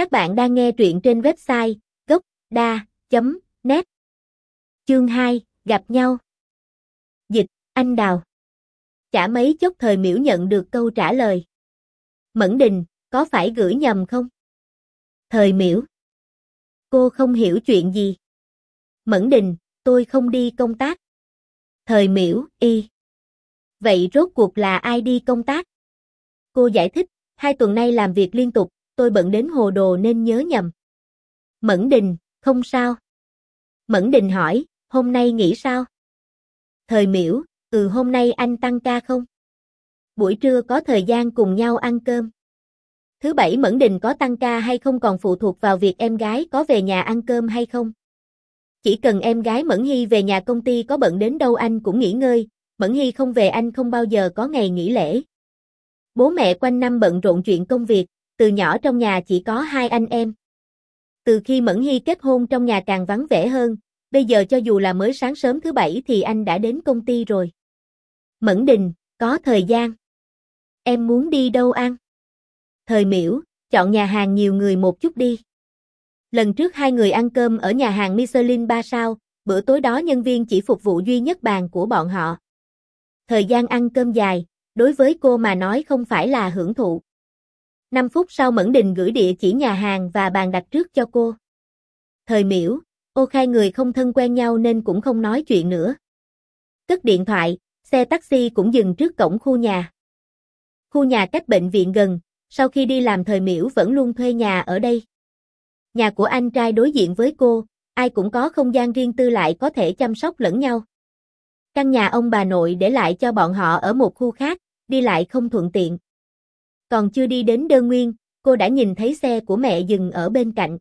Các bạn đang nghe truyện trên website gốc.da.net Chương 2, gặp nhau Dịch, anh Đào Chả mấy chốc thời miễu nhận được câu trả lời. Mẫn đình, có phải gửi nhầm không? Thời miễu Cô không hiểu chuyện gì. Mẫn đình, tôi không đi công tác. Thời miễu, y. Vậy rốt cuộc là ai đi công tác? Cô giải thích, hai tuần nay làm việc liên tục, tôi bận đến hồ đồ nên nhớ nhầm. Mẫn Đình, không sao. Mẫn Đình hỏi, hôm nay nghỉ sao? Thời miễu, từ hôm nay anh tăng ca không? Buổi trưa có thời gian cùng nhau ăn cơm. Thứ bảy Mẫn Đình có tăng ca hay không còn phụ thuộc vào việc em gái có về nhà ăn cơm hay không. Chỉ cần em gái Mẫn Hy về nhà công ty có bận đến đâu anh cũng nghỉ ngơi, Mẫn Hy không về anh không bao giờ có ngày nghỉ lễ. Bố mẹ quanh năm bận rộn chuyện công việc, từ nhỏ trong nhà chỉ có hai anh em. Từ khi Mẫn Hy kết hôn trong nhà càng vắng vẻ hơn, bây giờ cho dù là mới sáng sớm thứ bảy thì anh đã đến công ty rồi. Mẫn Đình, có thời gian. Em muốn đi đâu ăn? Thời miễu, chọn nhà hàng nhiều người một chút đi. Lần trước hai người ăn cơm ở nhà hàng Michelin 3 sao, bữa tối đó nhân viên chỉ phục vụ duy nhất bàn của bọn họ. Thời gian ăn cơm dài, đối với cô mà nói không phải là hưởng thụ. 5 phút sau Mẫn Đình gửi địa chỉ nhà hàng và bàn đặt trước cho cô. Thời miễu, ô khai người không thân quen nhau nên cũng không nói chuyện nữa. Cất điện thoại, xe taxi cũng dừng trước cổng khu nhà. Khu nhà cách bệnh viện gần, sau khi đi làm thời miễu vẫn luôn thuê nhà ở đây. Nhà của anh trai đối diện với cô, ai cũng có không gian riêng tư lại có thể chăm sóc lẫn nhau. Căn nhà ông bà nội để lại cho bọn họ ở một khu khác, đi lại không thuận tiện. Còn chưa đi đến đơn nguyên, cô đã nhìn thấy xe của mẹ dừng ở bên cạnh.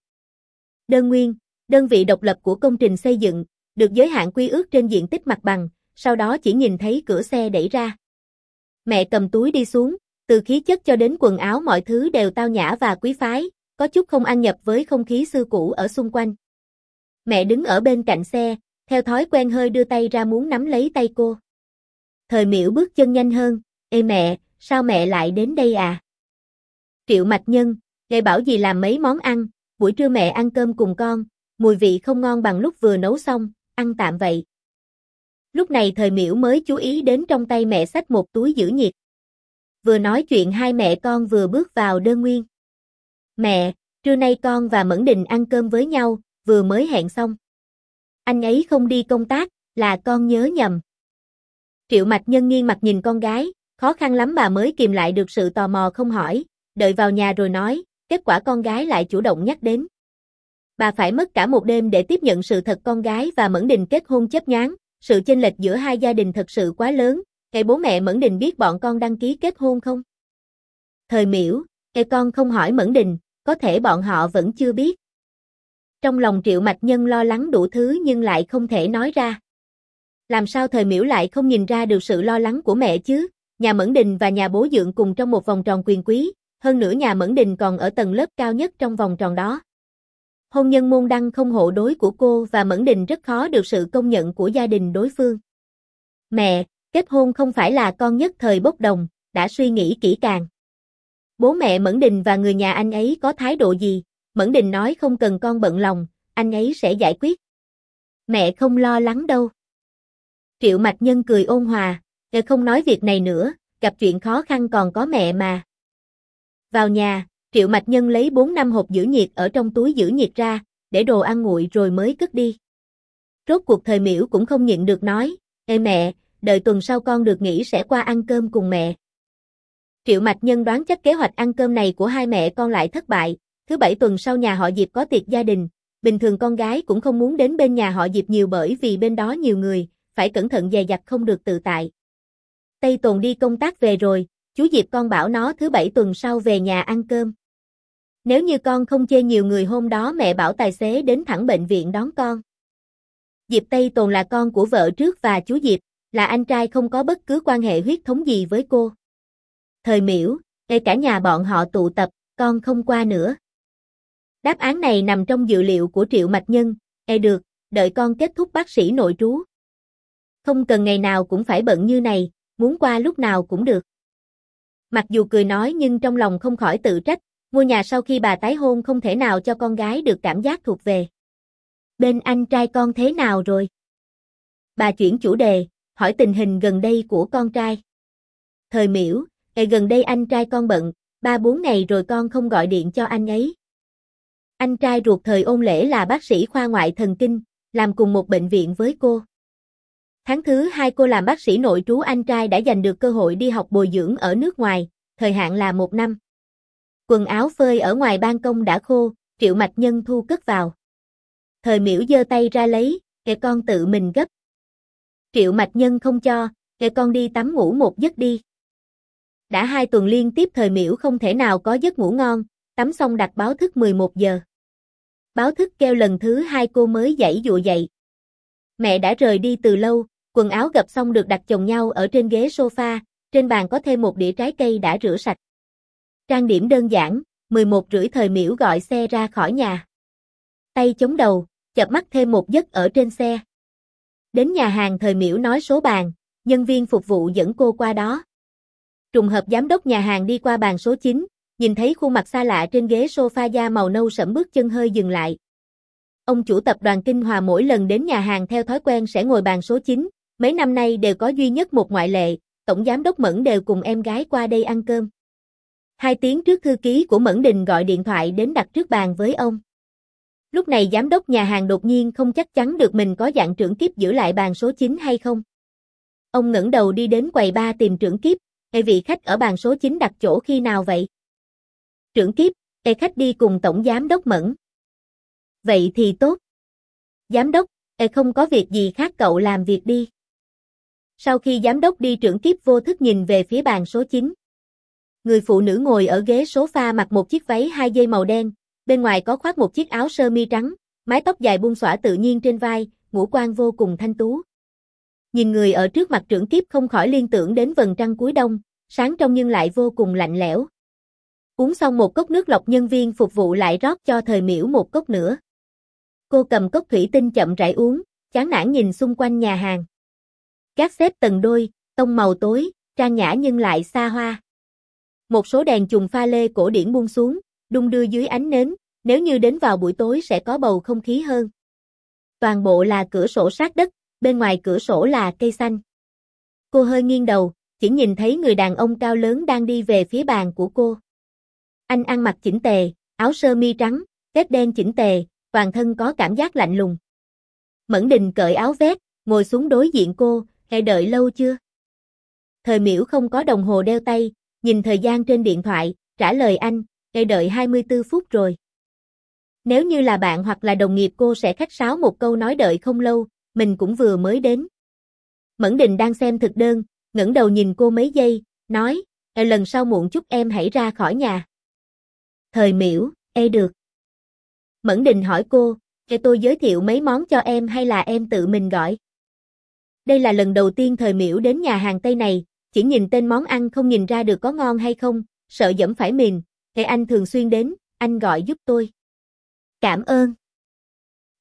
Đơn nguyên, đơn vị độc lập của công trình xây dựng, được giới hạn quy ước trên diện tích mặt bằng, sau đó chỉ nhìn thấy cửa xe đẩy ra. Mẹ cầm túi đi xuống, từ khí chất cho đến quần áo mọi thứ đều tao nhã và quý phái, có chút không ăn nhập với không khí xưa cũ ở xung quanh. Mẹ đứng ở bên cạnh xe, theo thói quen hơi đưa tay ra muốn nắm lấy tay cô. Thời miễu bước chân nhanh hơn, Ê mẹ, sao mẹ lại đến đây à? Triệu mạch nhân, ngài bảo gì làm mấy món ăn, buổi trưa mẹ ăn cơm cùng con, mùi vị không ngon bằng lúc vừa nấu xong, ăn tạm vậy. Lúc này thời miễu mới chú ý đến trong tay mẹ xách một túi giữ nhiệt. Vừa nói chuyện hai mẹ con vừa bước vào đơn nguyên. Mẹ, trưa nay con và Mẫn Đình ăn cơm với nhau, vừa mới hẹn xong. Anh ấy không đi công tác, là con nhớ nhầm. Triệu mạch nhân nghiêng mặt nhìn con gái, khó khăn lắm bà mới kìm lại được sự tò mò không hỏi, đợi vào nhà rồi nói, kết quả con gái lại chủ động nhắc đến. Bà phải mất cả một đêm để tiếp nhận sự thật con gái và Mẫn Đình kết hôn chấp nhoáng, sự chênh lệch giữa hai gia đình thật sự quá lớn, ngày bố mẹ Mẫn Đình biết bọn con đăng ký kết hôn không? Thời miễu, ngày con không hỏi Mẫn Đình, có thể bọn họ vẫn chưa biết. Trong lòng triệu mạch nhân lo lắng đủ thứ nhưng lại không thể nói ra. Làm sao thời miễu lại không nhìn ra được sự lo lắng của mẹ chứ, nhà Mẫn Đình và nhà bố dượng cùng trong một vòng tròn quyền quý, hơn nữa nhà Mẫn Đình còn ở tầng lớp cao nhất trong vòng tròn đó. Hôn nhân môn đăng không hộ đối của cô và Mẫn Đình rất khó được sự công nhận của gia đình đối phương. Mẹ, kết hôn không phải là con nhất thời bốc đồng, đã suy nghĩ kỹ càng. Bố mẹ Mẫn Đình và người nhà anh ấy có thái độ gì? Mẫn Đình nói không cần con bận lòng, anh ấy sẽ giải quyết. Mẹ không lo lắng đâu. Triệu Mạch Nhân cười ôn hòa, Ngài không nói việc này nữa, gặp chuyện khó khăn còn có mẹ mà. Vào nhà, Triệu Mạch Nhân lấy 4 năm hộp giữ nhiệt ở trong túi giữ nhiệt ra, để đồ ăn nguội rồi mới cất đi. Rốt cuộc thời miễu cũng không nhịn được nói, Ê mẹ, đợi tuần sau con được nghỉ sẽ qua ăn cơm cùng mẹ. Triệu Mạch Nhân đoán chắc kế hoạch ăn cơm này của hai mẹ con lại thất bại, thứ bảy tuần sau nhà họ Diệp có tiệc gia đình, bình thường con gái cũng không muốn đến bên nhà họ Diệp nhiều bởi vì bên đó nhiều người, phải cẩn thận dè dặt không được tự tại. Tây Tồn đi công tác về rồi, chú Diệp con bảo nó thứ bảy tuần sau về nhà ăn cơm. Nếu như con không chê nhiều người hôm đó mẹ bảo tài xế đến thẳng bệnh viện đón con. Diệp Tây Tồn là con của vợ trước và chú Diệp, là anh trai không có bất cứ quan hệ huyết thống gì với cô. Thời miễu, ngay cả nhà bọn họ tụ tập, con không qua nữa. Đáp án này nằm trong dự liệu của Triệu Mạch Nhân, e được, đợi con kết thúc bác sĩ nội trú. Không cần ngày nào cũng phải bận như này, muốn qua lúc nào cũng được. Mặc dù cười nói nhưng trong lòng không khỏi tự trách, Ngôi nhà sau khi bà tái hôn không thể nào cho con gái được cảm giác thuộc về. Bên anh trai con thế nào rồi? Bà chuyển chủ đề, hỏi tình hình gần đây của con trai. Thời miễu, ngày gần đây anh trai con bận, ba bốn ngày rồi con không gọi điện cho anh ấy. Anh trai ruột thời ôn lễ là bác sĩ khoa ngoại thần kinh, làm cùng một bệnh viện với cô. Tháng thứ hai cô làm bác sĩ nội trú anh trai đã giành được cơ hội đi học bồi dưỡng ở nước ngoài, thời hạn là một năm. Quần áo phơi ở ngoài ban công đã khô, triệu mạch nhân thu cất vào. Thời miễu giơ tay ra lấy, kệ con tự mình gấp. Triệu mạch nhân không cho, kệ con đi tắm ngủ một giấc đi. Đã hai tuần liên tiếp thời miễu không thể nào có giấc ngủ ngon, tắm xong đặt báo thức 11 giờ. Báo thức kêu lần thứ hai cô mới dậy dụ dậy. Mẹ đã rời đi từ lâu, quần áo gập xong được đặt chồng nhau ở trên ghế sofa, trên bàn có thêm một đĩa trái cây đã rửa sạch. Trang điểm đơn giản, 11 rưỡi thời miễu gọi xe ra khỏi nhà. Tay chống đầu, chập mắt thêm một giấc ở trên xe. Đến nhà hàng thời miễu nói số bàn, nhân viên phục vụ dẫn cô qua đó. Trùng hợp giám đốc nhà hàng đi qua bàn số 9, nhìn thấy khuôn mặt xa lạ trên ghế sofa da màu nâu sẫm bước chân hơi dừng lại. Ông chủ tập đoàn Kinh Hòa mỗi lần đến nhà hàng theo thói quen sẽ ngồi bàn số 9, mấy năm nay đều có duy nhất một ngoại lệ, tổng giám đốc Mẫn đều cùng em gái qua đây ăn cơm. Hai tiếng trước thư ký của Mẫn Đình gọi điện thoại đến đặt trước bàn với ông. Lúc này giám đốc nhà hàng đột nhiên không chắc chắn được mình có dạng trưởng kiếp giữ lại bàn số 9 hay không. Ông ngẩng đầu đi đến quầy ba tìm trưởng kiếp, Ê vị khách ở bàn số 9 đặt chỗ khi nào vậy? Trưởng kiếp, Ê khách đi cùng tổng giám đốc Mẫn. Vậy thì tốt. Giám đốc, e không có việc gì khác cậu làm việc đi. Sau khi giám đốc đi trưởng kiếp vô thức nhìn về phía bàn số 9. Người phụ nữ ngồi ở ghế số pha mặc một chiếc váy hai dây màu đen, bên ngoài có khoác một chiếc áo sơ mi trắng, mái tóc dài buông xõa tự nhiên trên vai, ngũ quan vô cùng thanh tú. Nhìn người ở trước mặt trưởng kiếp không khỏi liên tưởng đến vầng trăng cuối đông, sáng trong nhưng lại vô cùng lạnh lẽo. Uống xong một cốc nước lọc nhân viên phục vụ lại rót cho thời miễu một cốc nữa. Cô cầm cốc thủy tinh chậm rãi uống, chán nản nhìn xung quanh nhà hàng. Các xếp tầng đôi, tông màu tối, trang nhã nhưng lại xa hoa. Một số đèn chùm pha lê cổ điển buông xuống, đung đưa dưới ánh nến, nếu như đến vào buổi tối sẽ có bầu không khí hơn. Toàn bộ là cửa sổ sát đất, bên ngoài cửa sổ là cây xanh. Cô hơi nghiêng đầu, chỉ nhìn thấy người đàn ông cao lớn đang đi về phía bàn của cô. Anh ăn mặc chỉnh tề, áo sơ mi trắng, vest đen chỉnh tề, toàn thân có cảm giác lạnh lùng. Mẫn Đình cởi áo vest, ngồi xuống đối diện cô, "Hãy đợi lâu chưa?" Thời Miễu không có đồng hồ đeo tay, nhìn thời gian trên điện thoại, trả lời anh, "Hãy đợi 24 phút rồi." Nếu như là bạn hoặc là đồng nghiệp cô sẽ khách sáo một câu nói đợi không lâu, mình cũng vừa mới đến. Mẫn Đình đang xem thực đơn, ngẩng đầu nhìn cô mấy giây, nói, lần sau muộn chút em hãy ra khỏi nhà. Thời miễu, e được. Mẫn Đình hỏi cô, "Cho tôi giới thiệu mấy món cho em hay là em tự mình gọi? Đây là lần đầu tiên thời miễu đến nhà hàng Tây này, chỉ nhìn tên món ăn không nhìn ra được có ngon hay không, sợ dẫm phải mìn, e anh thường xuyên đến, anh gọi giúp tôi. Cảm ơn.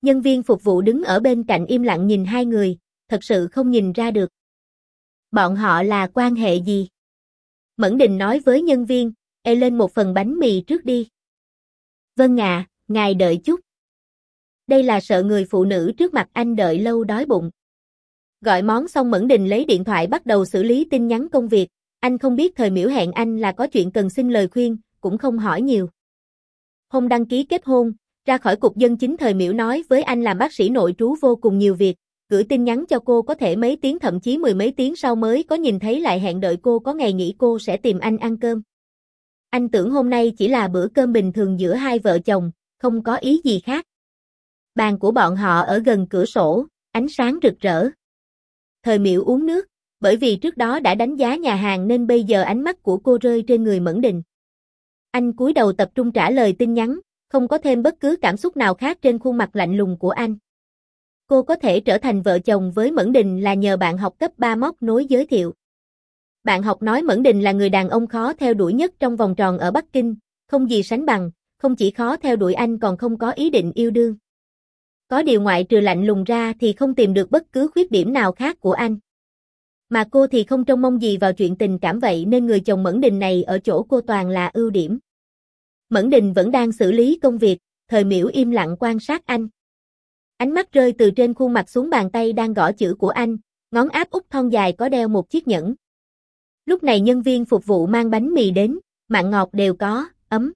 Nhân viên phục vụ đứng ở bên cạnh im lặng nhìn hai người, thật sự không nhìn ra được. Bọn họ là quan hệ gì? Mẫn Đình nói với nhân viên, e lên một phần bánh mì trước đi. Vâng ạ, ngài đợi chút. Đây là sợ người phụ nữ trước mặt anh đợi lâu đói bụng. Gọi món xong Mẫn Đình lấy điện thoại bắt đầu xử lý tin nhắn công việc, anh không biết thời miễu hẹn anh là có chuyện cần xin lời khuyên, cũng không hỏi nhiều. Hôm đăng ký kết hôn, ra khỏi cục dân chính thời miễu nói với anh làm bác sĩ nội trú vô cùng nhiều việc, gửi tin nhắn cho cô có thể mấy tiếng thậm chí mười mấy tiếng sau mới có nhìn thấy lại hẹn đợi cô có ngày nghỉ cô sẽ tìm anh ăn cơm. Anh tưởng hôm nay chỉ là bữa cơm bình thường giữa hai vợ chồng, không có ý gì khác. Bàn của bọn họ ở gần cửa sổ, ánh sáng rực rỡ. Thời miễu uống nước, bởi vì trước đó đã đánh giá nhà hàng nên bây giờ ánh mắt của cô rơi trên người Mẫn Đình. Anh cúi đầu tập trung trả lời tin nhắn, không có thêm bất cứ cảm xúc nào khác trên khuôn mặt lạnh lùng của anh. Cô có thể trở thành vợ chồng với Mẫn Đình là nhờ bạn học cấp 3 móc nối giới thiệu. Bạn học nói Mẫn Đình là người đàn ông khó theo đuổi nhất trong vòng tròn ở Bắc Kinh, không gì sánh bằng, không chỉ khó theo đuổi anh còn không có ý định yêu đương. Có điều ngoại trừ lạnh lùng ra thì không tìm được bất cứ khuyết điểm nào khác của anh. Mà cô thì không trông mong gì vào chuyện tình cảm vậy nên người chồng Mẫn Đình này ở chỗ cô toàn là ưu điểm. Mẫn Đình vẫn đang xử lý công việc, thời miễu im lặng quan sát anh. Ánh mắt rơi từ trên khuôn mặt xuống bàn tay đang gõ chữ của anh, ngón áp út thon dài có đeo một chiếc nhẫn. Lúc này nhân viên phục vụ mang bánh mì đến, mặn ngọt đều có, ấm.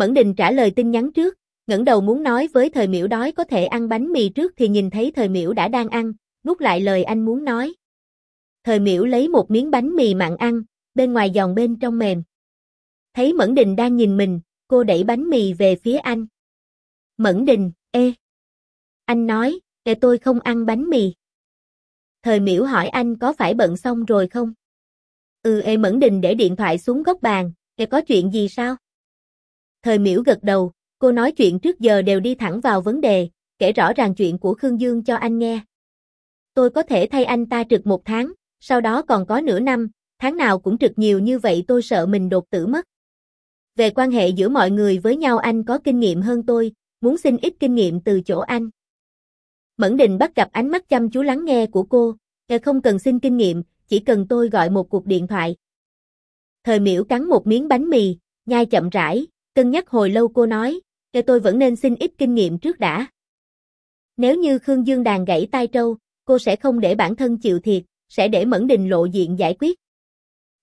Mẫn Đình trả lời tin nhắn trước, ngẩng đầu muốn nói với thời miễu đói có thể ăn bánh mì trước thì nhìn thấy thời miễu đã đang ăn, nuốt lại lời anh muốn nói. Thời miễu lấy một miếng bánh mì mặn ăn, bên ngoài giòn bên trong mềm. Thấy Mẫn Đình đang nhìn mình, cô đẩy bánh mì về phía anh. Mẫn Đình, ê. Anh nói, để tôi không ăn bánh mì. Thời miễu hỏi anh có phải bận xong rồi không? Ừ ê Mẫn Đình để điện thoại xuống góc bàn, để có chuyện gì sao? Thời miễu gật đầu, cô nói chuyện trước giờ đều đi thẳng vào vấn đề, kể rõ ràng chuyện của Khương Dương cho anh nghe. Tôi có thể thay anh ta trực một tháng, sau đó còn có nửa năm, tháng nào cũng trực nhiều như vậy tôi sợ mình đột tử mất. Về quan hệ giữa mọi người với nhau anh có kinh nghiệm hơn tôi, muốn xin ít kinh nghiệm từ chỗ anh. Mẫn Đình bắt gặp ánh mắt chăm chú lắng nghe của cô, ờ, không cần xin kinh nghiệm, chỉ cần tôi gọi một cuộc điện thoại. Thời miễu cắn một miếng bánh mì, nhai chậm rãi, cân nhắc hồi lâu cô nói, tôi vẫn nên xin ít kinh nghiệm trước đã. Nếu như Khương Dương Đàn gãy tai trâu, cô sẽ không để bản thân chịu thiệt, sẽ để Mẫn Đình lộ diện giải quyết.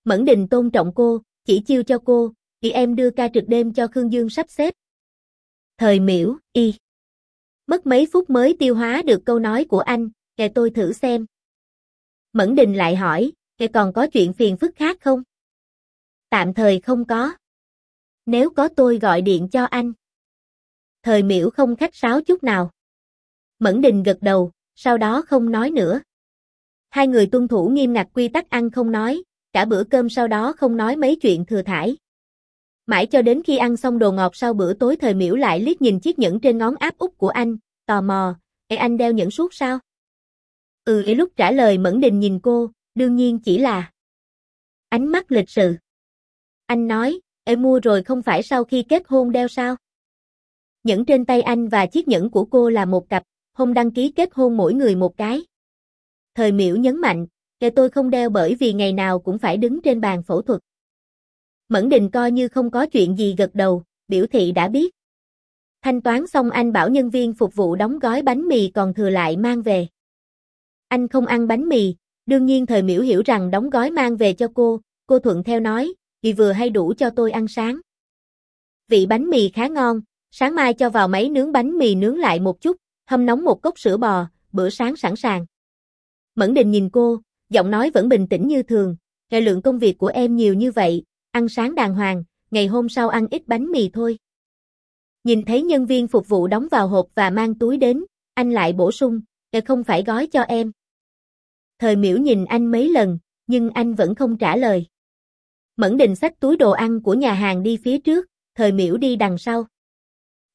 Mẫn Đình tôn trọng cô, chỉ chiêu cho cô, chị em đưa ca trực đêm cho Khương Dương sắp xếp. Thời miễu, y. Mất mấy phút mới tiêu hóa được câu nói của anh, để tôi thử xem. Mẫn Đình lại hỏi, kể còn có chuyện phiền phức khác không? Tạm thời không có. Nếu có tôi gọi điện cho anh. Thời miễu không khách sáo chút nào. Mẫn Đình gật đầu, sau đó không nói nữa. Hai người tuân thủ nghiêm ngặt quy tắc ăn không nói, cả bữa cơm sau đó không nói mấy chuyện thừa thải. Mãi cho đến khi ăn xong đồ ngọt sau bữa tối thời miễu lại liếc nhìn chiếc nhẫn trên ngón áp út của anh, tò mò, Ê anh đeo nhẫn suốt sao? Ừ Ê lúc trả lời Mẫn Đình nhìn cô, đương nhiên chỉ là ánh mắt lịch sự. Anh nói, em mua rồi không phải sau khi kết hôn đeo sao? Nhẫn trên tay anh và chiếc nhẫn của cô là một cặp, hôm đăng ký kết hôn mỗi người một cái. Thời miễu nhấn mạnh, kệ tôi không đeo bởi vì ngày nào cũng phải đứng trên bàn phẫu thuật. Mẫn Đình coi như không có chuyện gì gật đầu, biểu thị đã biết. Thanh toán xong anh bảo nhân viên phục vụ đóng gói bánh mì còn thừa lại mang về. Anh không ăn bánh mì, đương nhiên thời miễu hiểu rằng đóng gói mang về cho cô, cô thuận theo nói, thì vừa hay đủ cho tôi ăn sáng. Vị bánh mì khá ngon, sáng mai cho vào máy nướng bánh mì nướng lại một chút, hâm nóng một cốc sữa bò, bữa sáng sẵn sàng. Mẫn Đình nhìn cô, giọng nói vẫn bình tĩnh như thường, ngày lượng công việc của em nhiều như vậy, ăn sáng đàng hoàng, ngày hôm sau ăn ít bánh mì thôi. Nhìn thấy nhân viên phục vụ đóng vào hộp và mang túi đến, anh lại bổ sung, ngày không phải gói cho em. Thời miểu nhìn anh mấy lần, nhưng anh vẫn không trả lời. Mẫn Đình xách túi đồ ăn của nhà hàng đi phía trước, thời miễu đi đằng sau.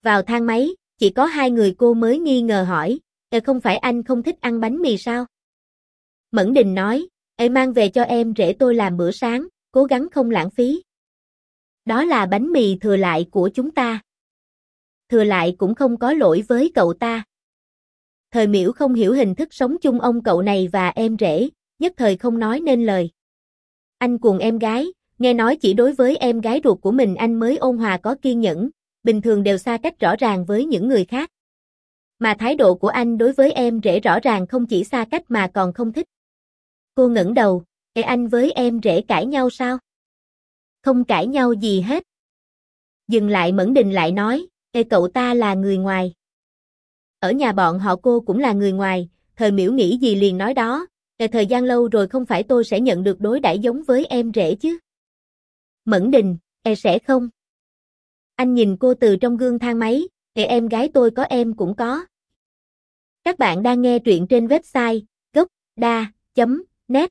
Vào thang máy, chỉ có hai người cô mới nghi ngờ hỏi, e không phải anh không thích ăn bánh mì sao? Mẫn Đình nói, Ê mang về cho em rể tôi làm bữa sáng, cố gắng không lãng phí. Đó là bánh mì thừa lại của chúng ta. Thừa lại cũng không có lỗi với cậu ta. Thời miễu không hiểu hình thức sống chung ông cậu này và em rể, nhất thời không nói nên lời. Anh cùng em gái, nghe nói chỉ đối với em gái ruột của mình anh mới ôn hòa có kiên nhẫn, bình thường đều xa cách rõ ràng với những người khác. Mà thái độ của anh đối với em rể rõ ràng không chỉ xa cách mà còn không thích. Cô ngẩng đầu, Ê anh với em rể cãi nhau sao? Không cãi nhau gì hết. Dừng lại Mẫn Đình lại nói, Ê cậu ta là người ngoài. Ở nhà bọn họ cô cũng là người ngoài, thời miễu nghĩ gì liền nói đó, Ê thời gian lâu rồi không phải tôi sẽ nhận được đối đãi giống với em rể chứ. Mẫn Đình, e sẽ không. Anh nhìn cô từ trong gương thang máy, thì em gái tôi có em cũng có. Các bạn đang nghe truyện trên website gocda.net